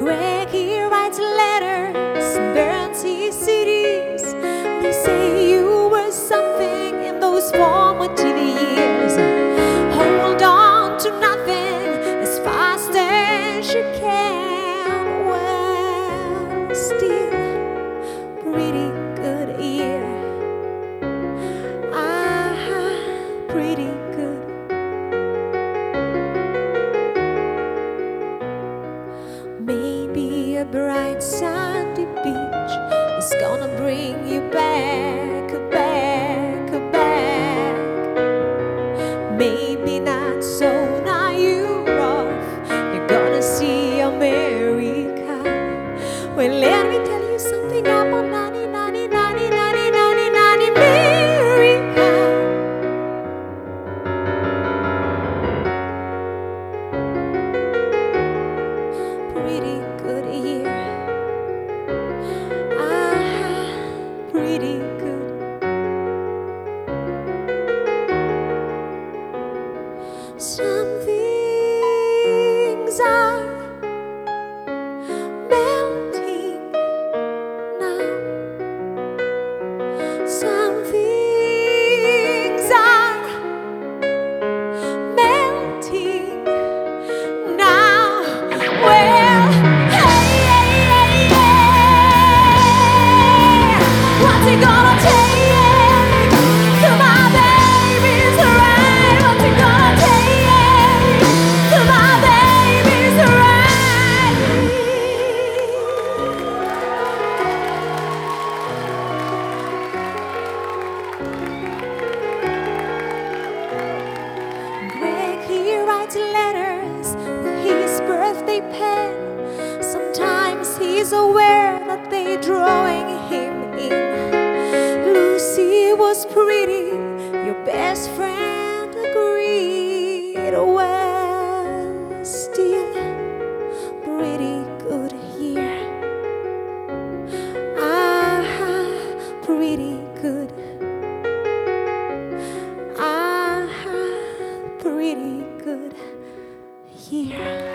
And a bright sandy beach is gonna bring you back, back, back. Maybe not so now Europe. You're gonna see America. Well, let me Ah, pen. Sometimes he's aware that they're drawing him in. Lucy was pretty, your best friend agreed. Well, still pretty good year. Ah, pretty good. Ah, pretty good year.